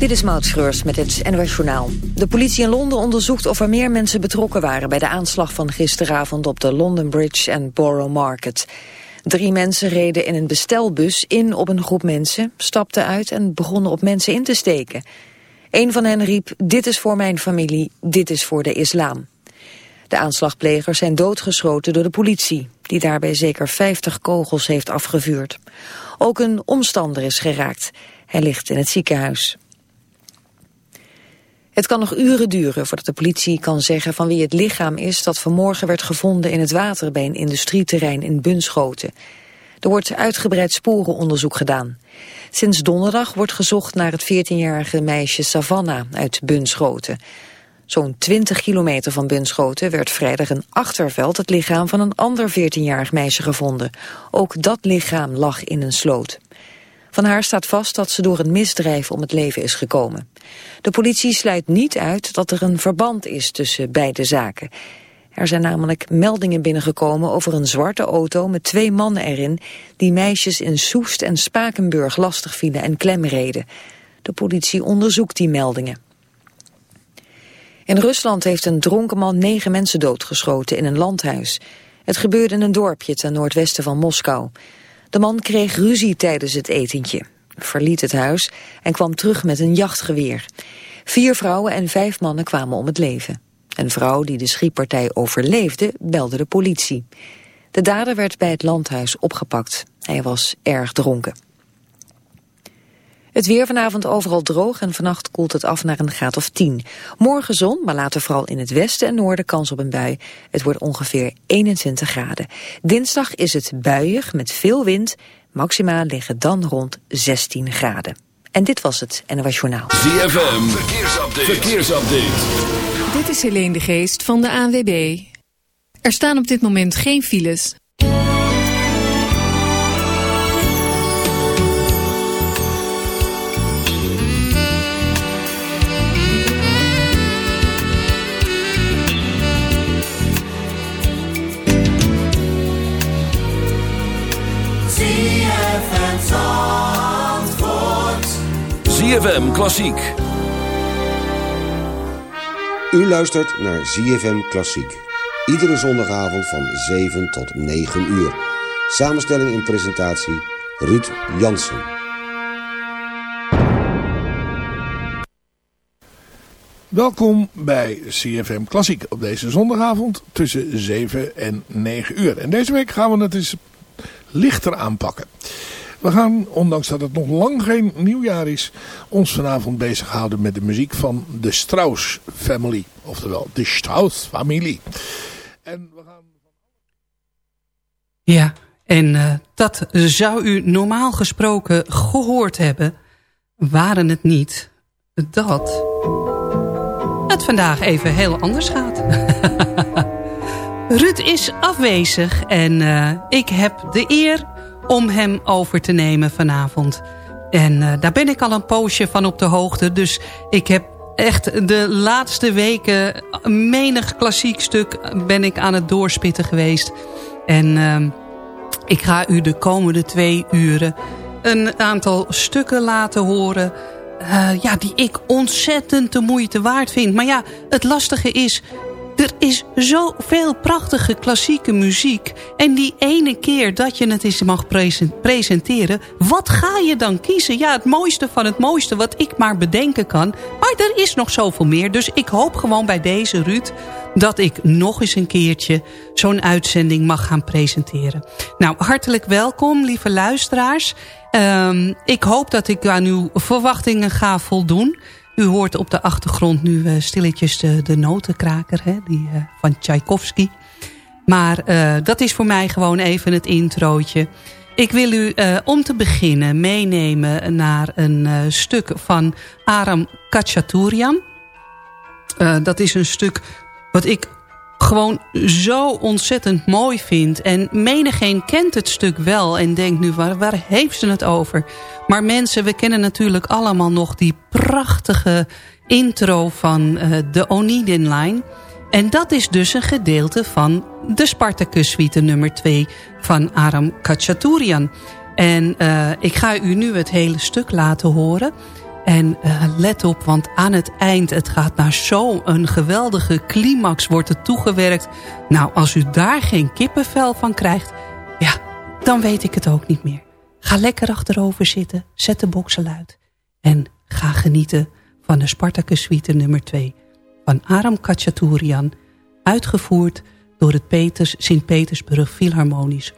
Dit is Maud Schreurs met het NOS Journaal. De politie in Londen onderzoekt of er meer mensen betrokken waren... bij de aanslag van gisteravond op de London Bridge en Borough Market. Drie mensen reden in een bestelbus in op een groep mensen... stapten uit en begonnen op mensen in te steken. Een van hen riep, dit is voor mijn familie, dit is voor de islam. De aanslagplegers zijn doodgeschoten door de politie... die daarbij zeker 50 kogels heeft afgevuurd. Ook een omstander is geraakt. Hij ligt in het ziekenhuis. Het kan nog uren duren voordat de politie kan zeggen van wie het lichaam is dat vanmorgen werd gevonden in het water bij een industrieterrein in Bunschoten. Er wordt uitgebreid sporenonderzoek gedaan. Sinds donderdag wordt gezocht naar het 14-jarige meisje Savannah uit Bunschoten. Zo'n 20 kilometer van Bunschoten werd vrijdag in Achterveld het lichaam van een ander 14-jarig meisje gevonden. Ook dat lichaam lag in een sloot. Van haar staat vast dat ze door een misdrijf om het leven is gekomen. De politie sluit niet uit dat er een verband is tussen beide zaken. Er zijn namelijk meldingen binnengekomen over een zwarte auto met twee mannen erin... die meisjes in Soest en Spakenburg lastig vielen en klemreden. De politie onderzoekt die meldingen. In Rusland heeft een dronken man negen mensen doodgeschoten in een landhuis. Het gebeurde in een dorpje ten noordwesten van Moskou. De man kreeg ruzie tijdens het etentje, verliet het huis en kwam terug met een jachtgeweer. Vier vrouwen en vijf mannen kwamen om het leven. Een vrouw die de schietpartij overleefde belde de politie. De dader werd bij het landhuis opgepakt. Hij was erg dronken. Het weer vanavond overal droog en vannacht koelt het af naar een graad of 10. Morgen zon, maar later vooral in het westen en noorden kans op een bui. Het wordt ongeveer 21 graden. Dinsdag is het buiig met veel wind. Maxima liggen dan rond 16 graden. En dit was het NOS Journaal. ZFM, verkeersupdate. verkeersupdate. Dit is Helene de Geest van de ANWB. Er staan op dit moment geen files. ZFM Klassiek. U luistert naar ZFM Klassiek. Iedere zondagavond van 7 tot 9 uur. Samenstelling en presentatie Ruud Jansen. Welkom bij CFM Klassiek op deze zondagavond tussen 7 en 9 uur. En deze week gaan we het eens lichter aanpakken. We gaan, ondanks dat het nog lang geen nieuwjaar is, ons vanavond bezighouden met de muziek van de Strauss Family. Oftewel, de Strauss familie. En we gaan... Ja, en uh, dat zou u normaal gesproken gehoord hebben, waren het niet dat het vandaag even heel anders gaat. Ruud is afwezig en uh, ik heb de eer om hem over te nemen vanavond. En uh, daar ben ik al een poosje van op de hoogte. Dus ik heb echt de laatste weken menig klassiek stuk ben ik aan het doorspitten geweest. En uh, ik ga u de komende twee uren een aantal stukken laten horen... Uh, ja, die ik ontzettend de moeite waard vind. Maar ja, het lastige is... Er is zoveel prachtige klassieke muziek. En die ene keer dat je het eens mag presenteren... wat ga je dan kiezen? Ja, het mooiste van het mooiste wat ik maar bedenken kan. Maar er is nog zoveel meer. Dus ik hoop gewoon bij deze Ruud... dat ik nog eens een keertje zo'n uitzending mag gaan presenteren. Nou, hartelijk welkom, lieve luisteraars. Um, ik hoop dat ik aan uw verwachtingen ga voldoen... U hoort op de achtergrond nu uh, stilletjes de, de notenkraker hè, die, uh, van Tchaikovsky. Maar uh, dat is voor mij gewoon even het introotje. Ik wil u om te beginnen meenemen naar een stuk van Aram Kachaturian. dat is een stuk wat ik gewoon zo ontzettend mooi vind. En menigeen kent het stuk wel en denkt nu, waar, waar heeft ze het over? Maar mensen, we kennen natuurlijk allemaal nog die prachtige intro van uh, de Onidin Line. En dat is dus een gedeelte van de Spartacus suite nummer 2 van Aram Kachaturian. En uh, ik ga u nu het hele stuk laten horen. En uh, let op, want aan het eind, het gaat naar zo'n geweldige climax, wordt het toegewerkt. Nou, als u daar geen kippenvel van krijgt, ja, dan weet ik het ook niet meer. Ga lekker achterover zitten, zet de boksel uit. En ga genieten van de Spartacus Suite nummer 2 van Aram Kachaturian, uitgevoerd door het Peters, Sint-Petersburg Philharmonisch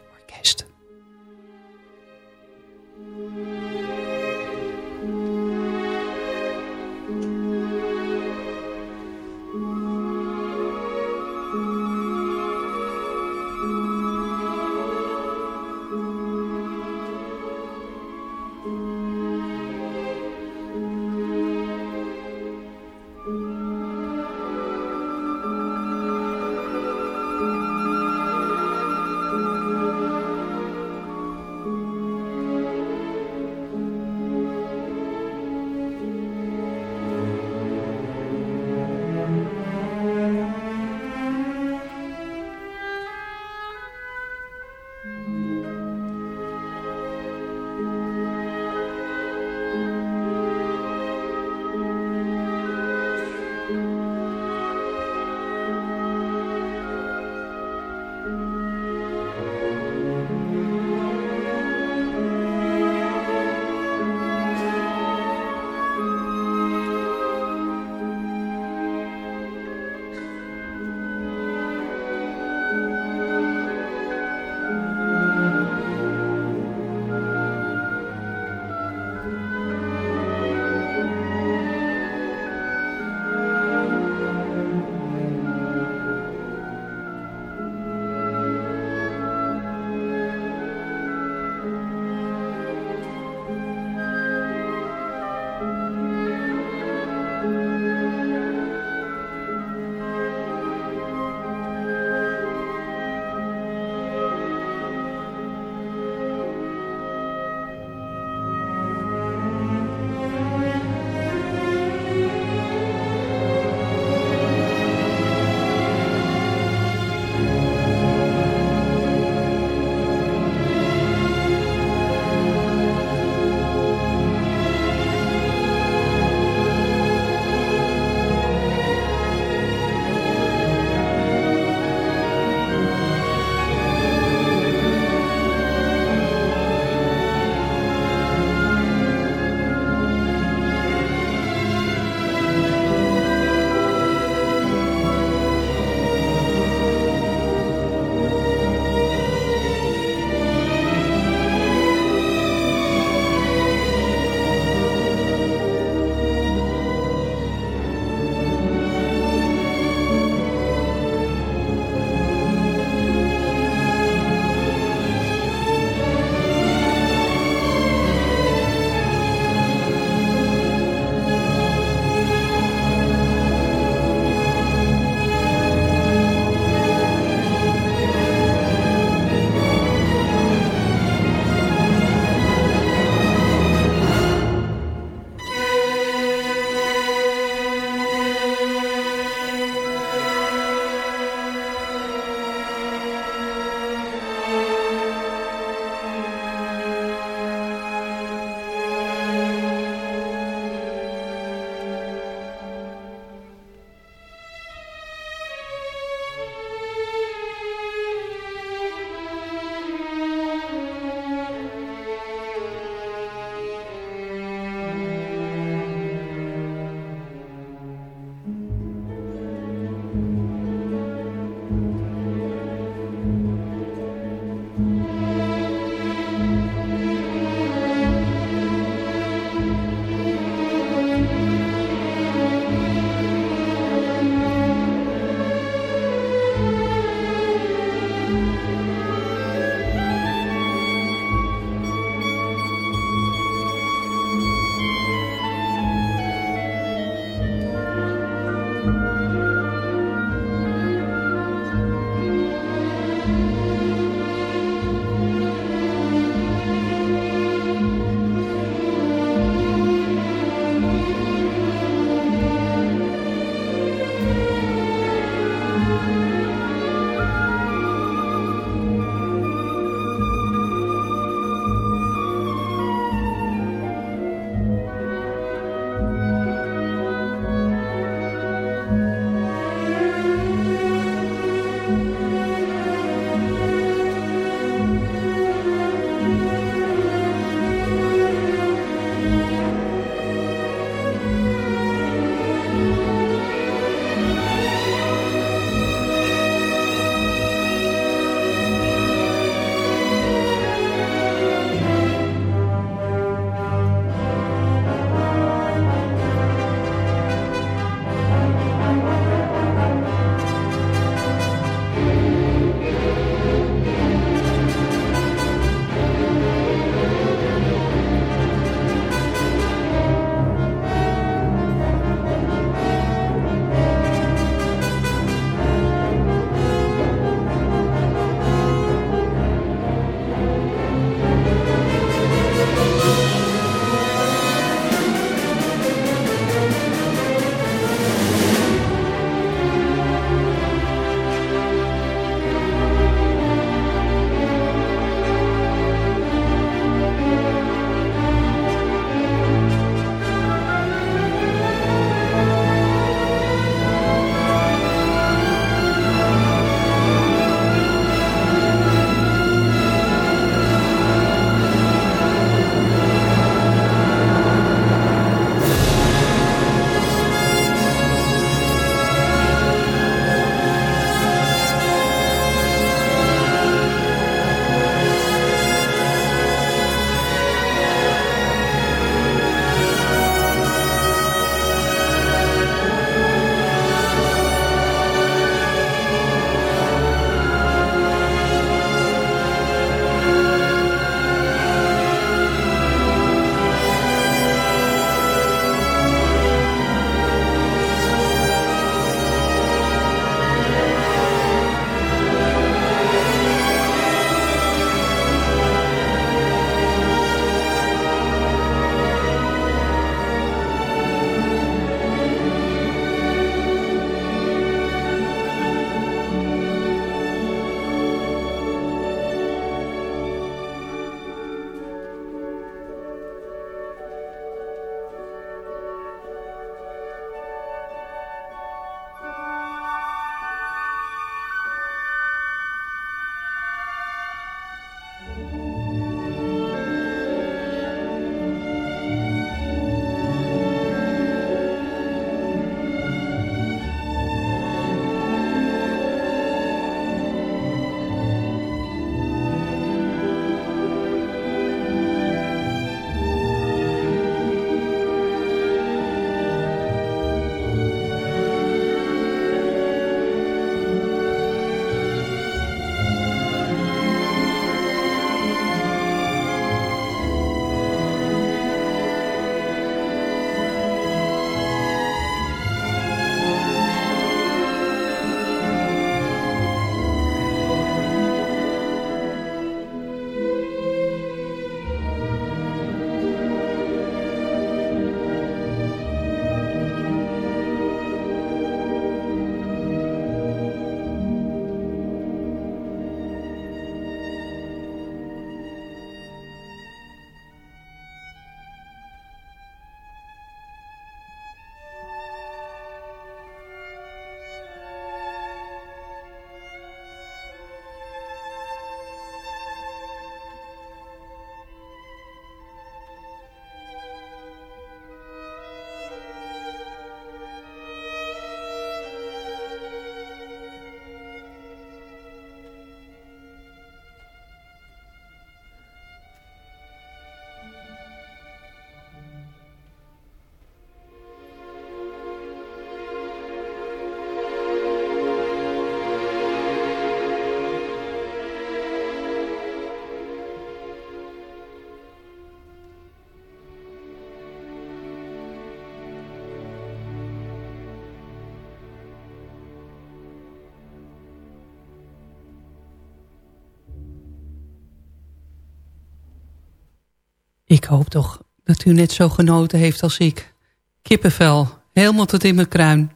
Ik hoop toch dat u net zo genoten heeft als ik. Kippenvel, helemaal tot in mijn kruin.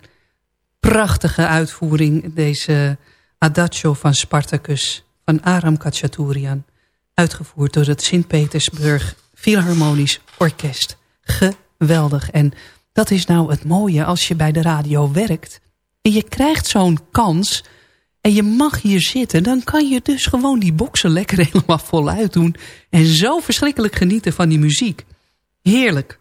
Prachtige uitvoering, deze Adagio van Spartacus van Aram Kachaturian. Uitgevoerd door het Sint-Petersburg Philharmonisch Orkest. Geweldig. En dat is nou het mooie als je bij de radio werkt. En je krijgt zo'n kans en je mag hier zitten... dan kan je dus gewoon die boksen lekker helemaal voluit doen... en zo verschrikkelijk genieten van die muziek. Heerlijk.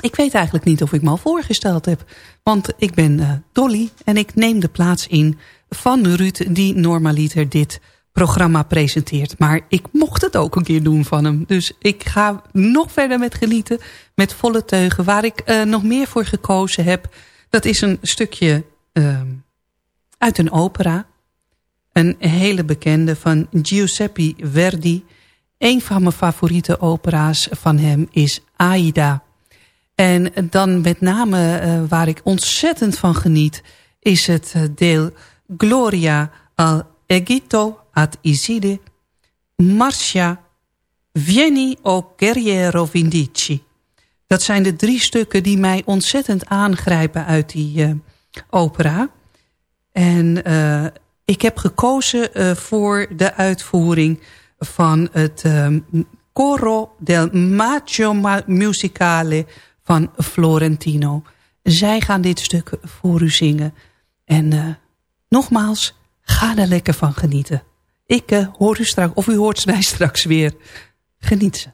Ik weet eigenlijk niet of ik me al voorgesteld heb. Want ik ben uh, Dolly en ik neem de plaats in van Ruud... die normaliter dit programma presenteert. Maar ik mocht het ook een keer doen van hem. Dus ik ga nog verder met genieten. Met volle teugen. Waar ik uh, nog meer voor gekozen heb. Dat is een stukje uh, uit een opera. Een hele bekende van Giuseppe Verdi. Een van mijn favoriete opera's van hem is Aida. En dan met name uh, waar ik ontzettend van geniet... is het deel Gloria al Egitto ad Iside, Marcia, Vieni o Guerriero Vindici. Dat zijn de drie stukken die mij ontzettend aangrijpen uit die uh, opera. En uh, ik heb gekozen uh, voor de uitvoering van het Coro del Maggio Musicale van Florentino. Zij gaan dit stuk voor u zingen. En nogmaals, ga er lekker van genieten. Ik hoor u straks, of u hoort mij straks weer. Geniet ze.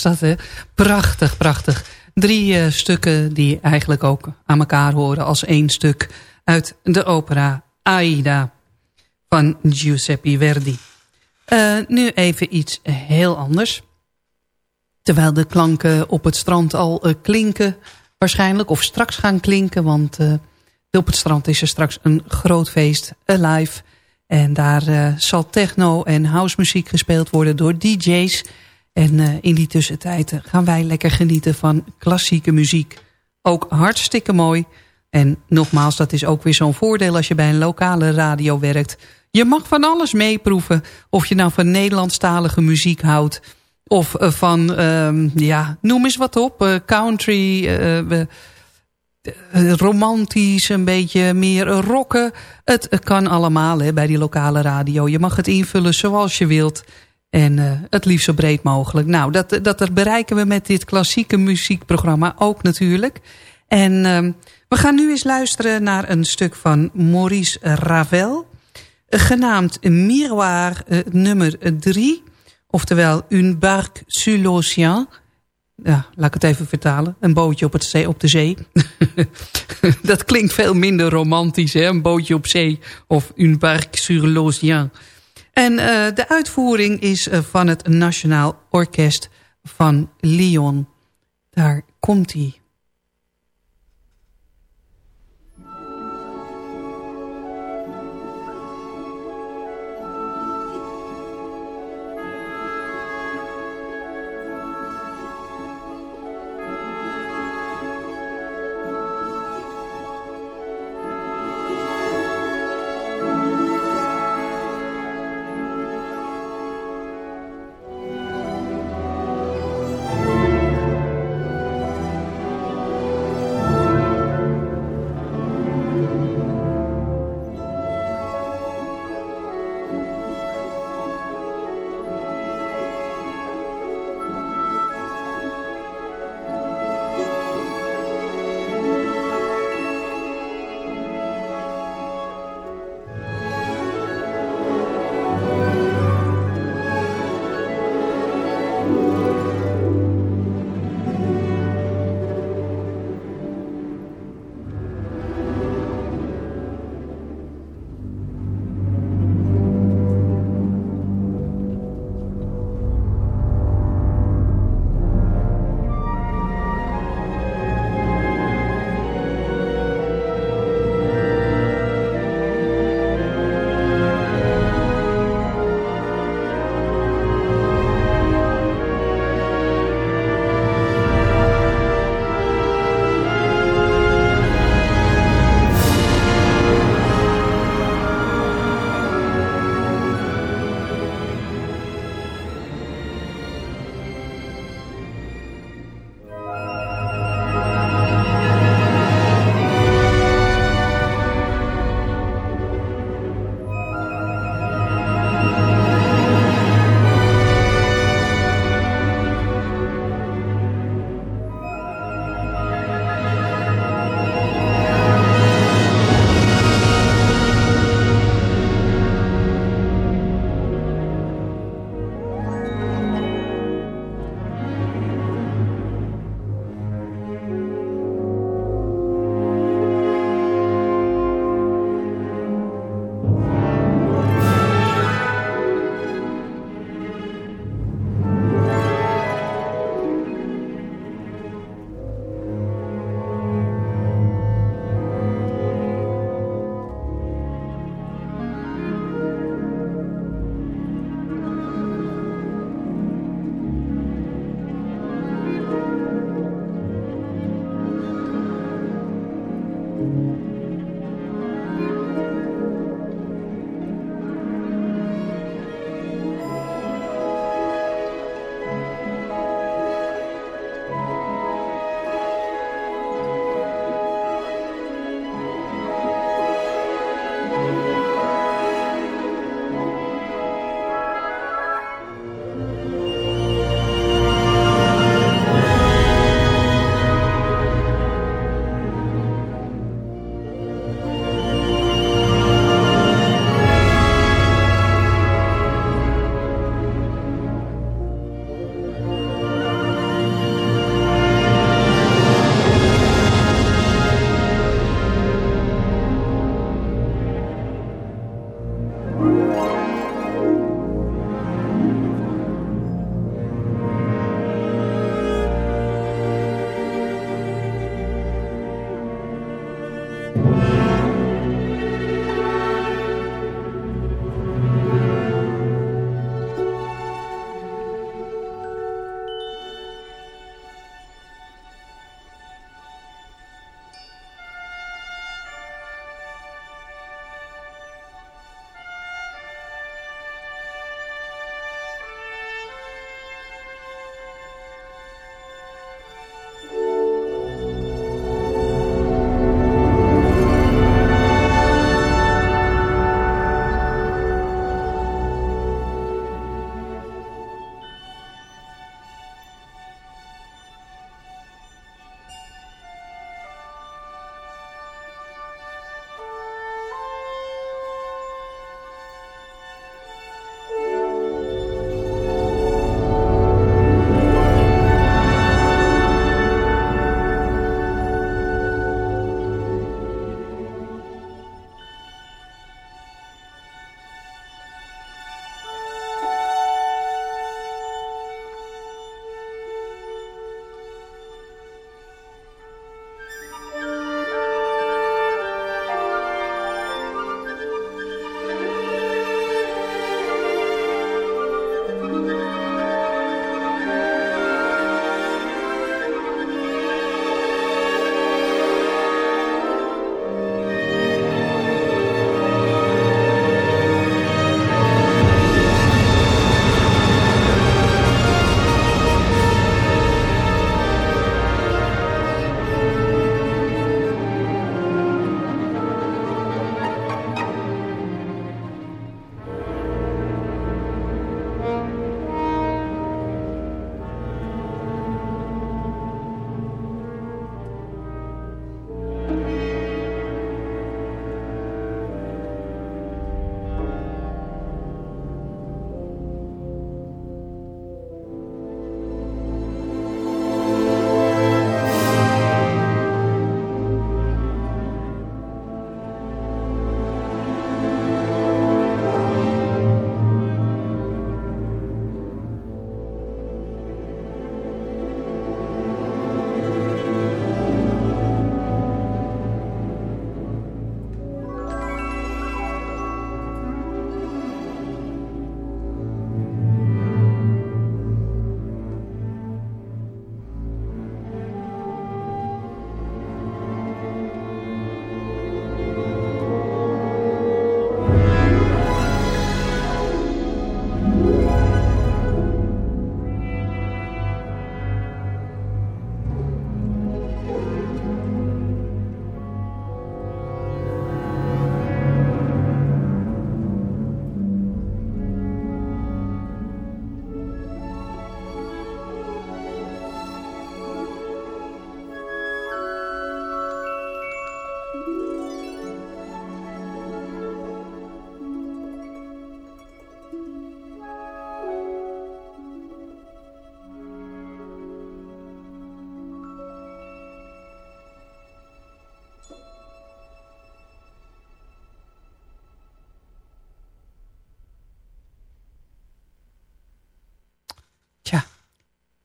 Dat, hè? Prachtig, prachtig. Drie uh, stukken die eigenlijk ook aan elkaar horen als één stuk... uit de opera Aida van Giuseppe Verdi. Uh, nu even iets heel anders. Terwijl de klanken op het strand al uh, klinken waarschijnlijk... of straks gaan klinken, want op het strand is er straks een groot feest, Alive... En daar zal techno en housemuziek gespeeld worden door DJ's... En uh, in die tussentijd gaan wij lekker genieten van klassieke muziek. Ook hartstikke mooi. En nogmaals, dat is ook weer zo'n voordeel als je bij een lokale radio werkt. Je mag van alles meeproeven. Of je nou van Nederlandstalige muziek houdt. Of uh, van, uh, ja, noem eens wat op. Country, romantisch, een beetje meer rocken. Het kan allemaal hè, bij die lokale radio. Je mag het invullen zoals je wilt. En uh, het liefst zo breed mogelijk. Nou, dat, dat er bereiken we met dit klassieke muziekprogramma ook natuurlijk. En uh, we gaan nu eens luisteren naar een stuk van Maurice Ravel. Genaamd Miroir uh, nummer 3. Oftewel Un barque sur l'océan. Ja, laat ik het even vertalen. Een bootje op, het zee, op de zee. dat klinkt veel minder romantisch, hè? Een bootje op zee. Of Un barque sur l'océan. En uh, de uitvoering is uh, van het Nationaal Orkest van Lyon. Daar komt hij.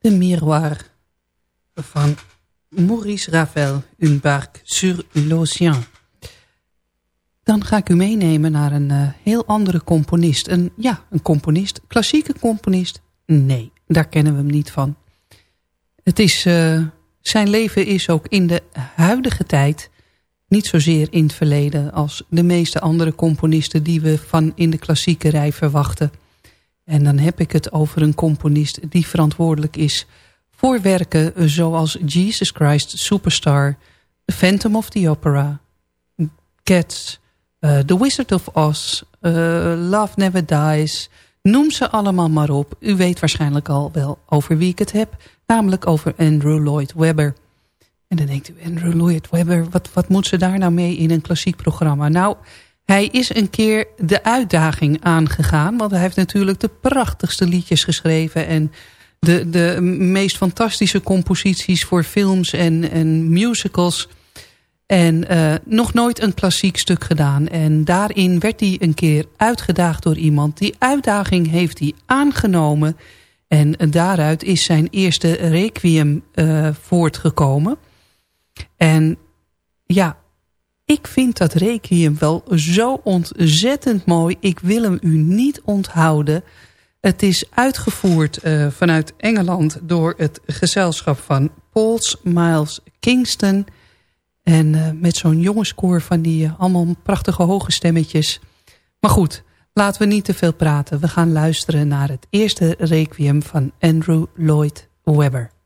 De Miroir van Maurice Ravel, Une barque sur l'océan. Dan ga ik u meenemen naar een uh, heel andere componist. Een, ja, een componist. Klassieke componist? Nee, daar kennen we hem niet van. Het is, uh, zijn leven is ook in de huidige tijd... niet zozeer in het verleden als de meeste andere componisten... die we van in de klassieke rij verwachten. En dan heb ik het over een componist die verantwoordelijk is... voor werken zoals Jesus Christ Superstar... The Phantom of the Opera... Cats... Uh, the Wizard of Oz, uh, Love Never Dies, noem ze allemaal maar op. U weet waarschijnlijk al wel over wie ik het heb, namelijk over Andrew Lloyd Webber. En dan denkt u, Andrew Lloyd Webber, wat, wat moet ze daar nou mee in een klassiek programma? Nou, hij is een keer de uitdaging aangegaan, want hij heeft natuurlijk de prachtigste liedjes geschreven en de, de meest fantastische composities voor films en, en musicals... En uh, nog nooit een klassiek stuk gedaan. En daarin werd hij een keer uitgedaagd door iemand. Die uitdaging heeft hij aangenomen. En daaruit is zijn eerste requiem uh, voortgekomen. En ja, ik vind dat requiem wel zo ontzettend mooi. Ik wil hem u niet onthouden. Het is uitgevoerd uh, vanuit Engeland door het gezelschap van Pauls Miles Kingston... En uh, met zo'n jongenskoor van die uh, allemaal prachtige hoge stemmetjes. Maar goed, laten we niet te veel praten. We gaan luisteren naar het eerste requiem van Andrew Lloyd Webber.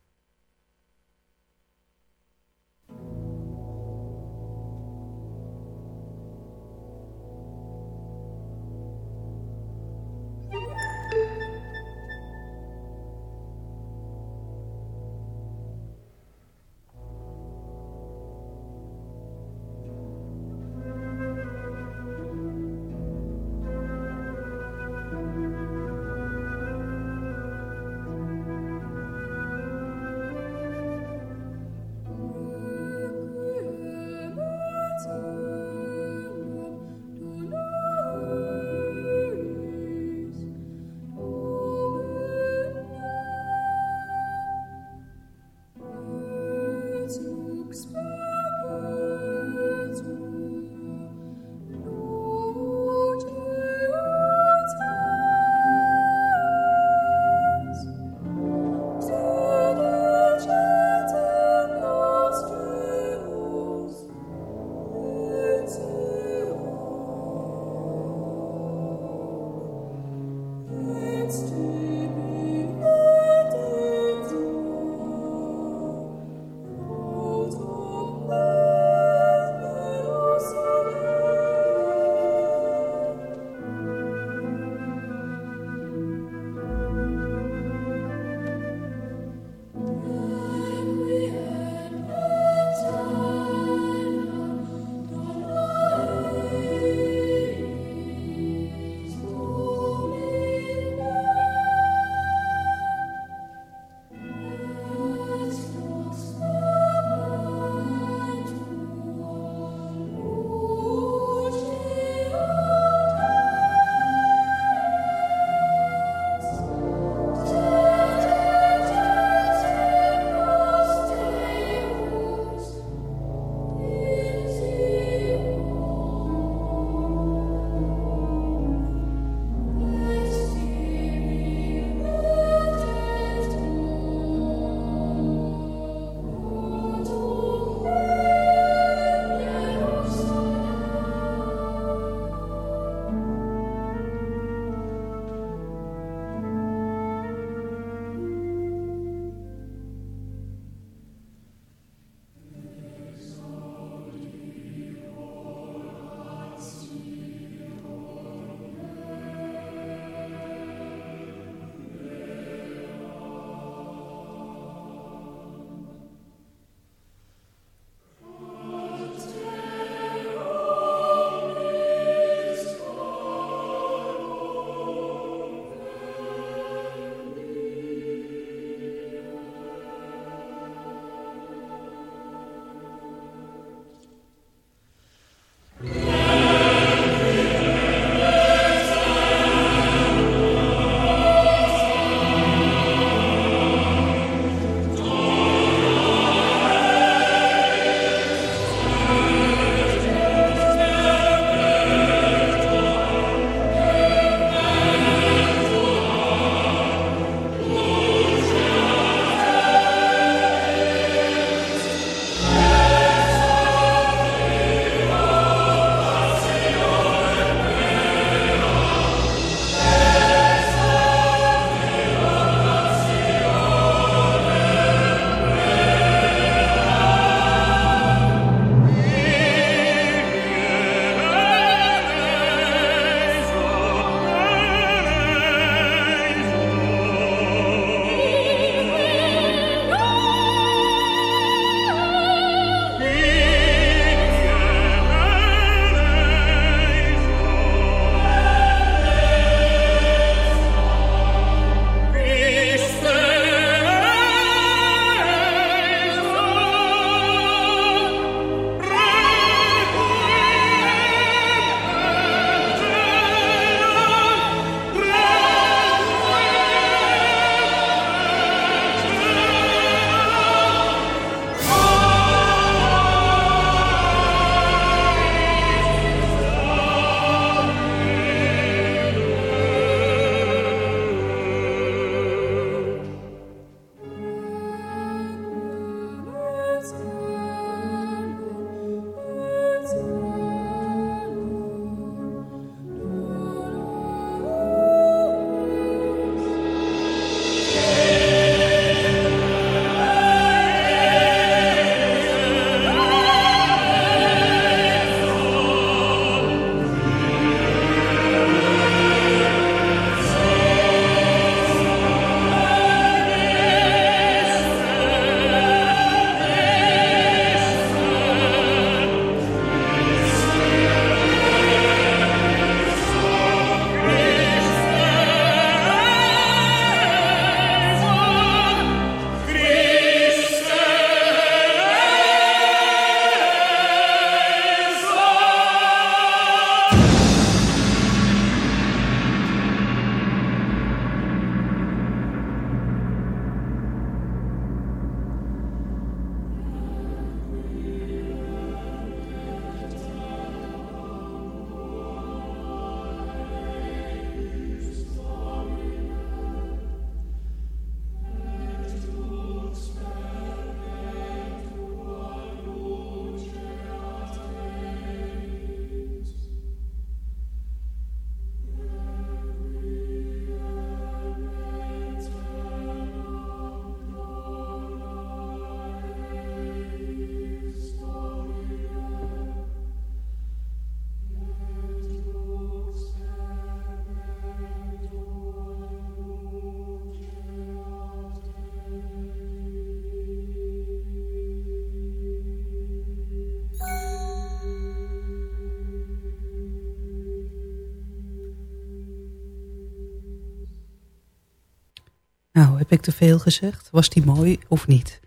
Ik te veel gezegd? Was die mooi of niet?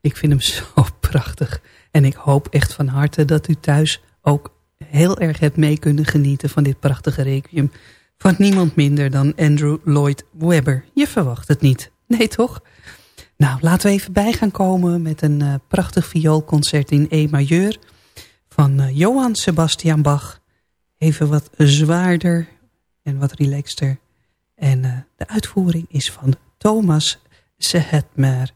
Ik vind hem zo prachtig. En ik hoop echt van harte dat u thuis ook heel erg hebt mee kunnen genieten van dit prachtige requiem. Van niemand minder dan Andrew Lloyd Webber. Je verwacht het niet. Nee toch? Nou, laten we even bij gaan komen met een uh, prachtig vioolconcert in E majeur van uh, Johann Sebastian Bach. Even wat zwaarder en wat relaxter. En uh, de uitvoering is van Thomas Sehetmer.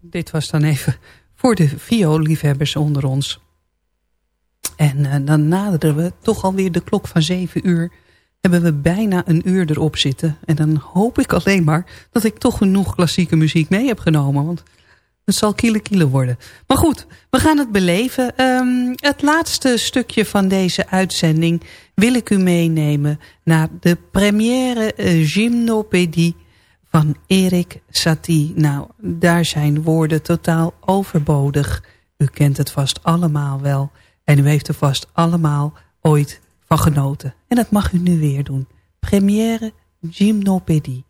Dit was dan even voor de vioolliefhebbers onder ons. En uh, dan naderen we toch alweer de klok van 7 uur. Hebben we bijna een uur erop zitten. En dan hoop ik alleen maar dat ik toch genoeg klassieke muziek mee heb genomen. Want het zal kiele kiele worden. Maar goed, we gaan het beleven. Um, het laatste stukje van deze uitzending wil ik u meenemen naar de première uh, gymnopédie van Erik Satie. Nou, daar zijn woorden totaal overbodig. U kent het vast allemaal wel. En u heeft er vast allemaal ooit van genoten. En dat mag u nu weer doen. Première gymnopédie.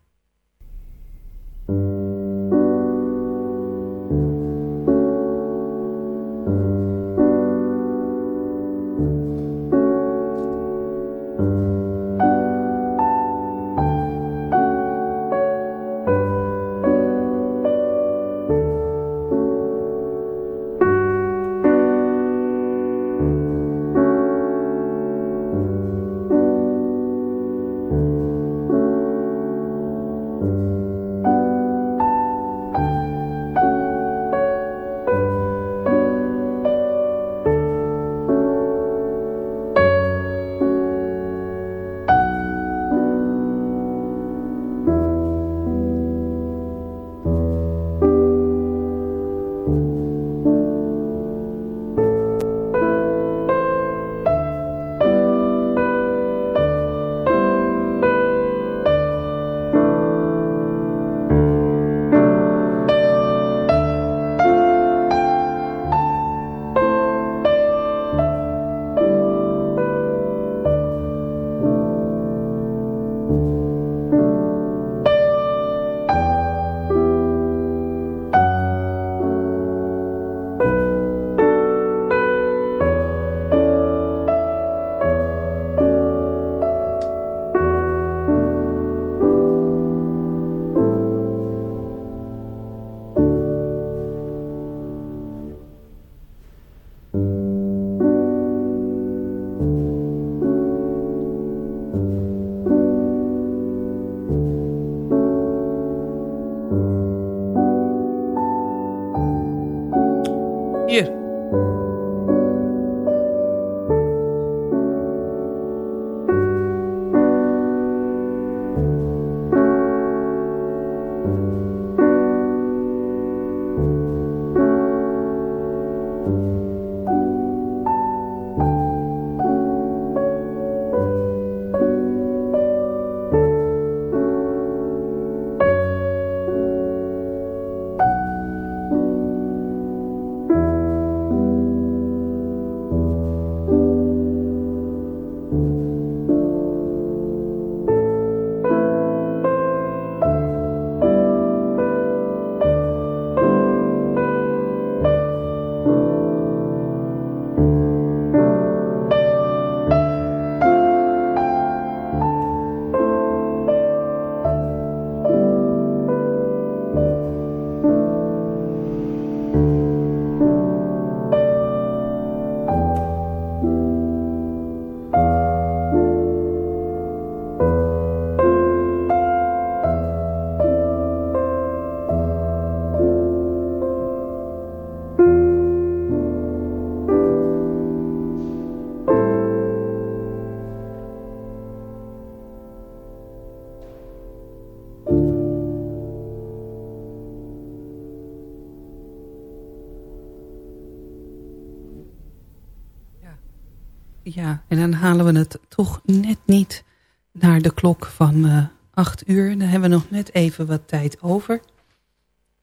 Ja, en dan halen we het toch net niet naar de klok van uh, acht uur. Dan hebben we nog net even wat tijd over.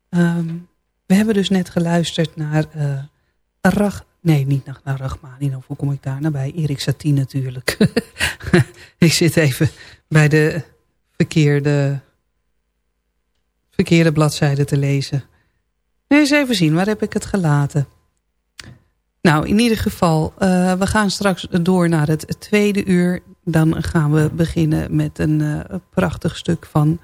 Um, we hebben dus net geluisterd naar uh. Nee, niet naar, naar Rachmaninoff. Hoe kom ik daar nou bij? Erik Satie natuurlijk. ik zit even bij de verkeerde, verkeerde bladzijde te lezen. Nee, eens even zien. Waar heb ik het gelaten? Nou, in ieder geval, uh, we gaan straks door naar het tweede uur. Dan gaan we beginnen met een uh, prachtig stuk van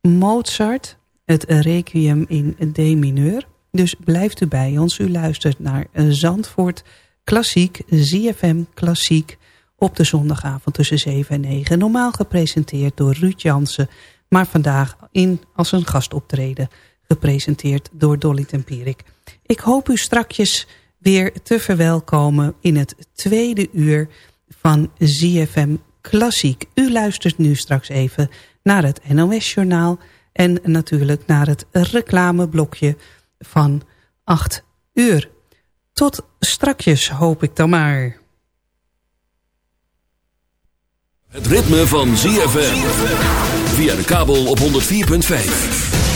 Mozart. Het Requiem in D mineur. Dus blijft u bij ons. U luistert naar Zandvoort Klassiek, ZFM Klassiek... op de zondagavond tussen 7 en 9. Normaal gepresenteerd door Ruud Jansen. Maar vandaag in als een gastoptreden gepresenteerd door Dolly Tempierik. Ik hoop u strakjes weer te verwelkomen in het tweede uur van ZFM Klassiek. U luistert nu straks even naar het NOS-journaal... en natuurlijk naar het reclameblokje van 8 uur. Tot strakjes hoop ik dan maar. Het ritme van ZFM. Via de kabel op 104.5.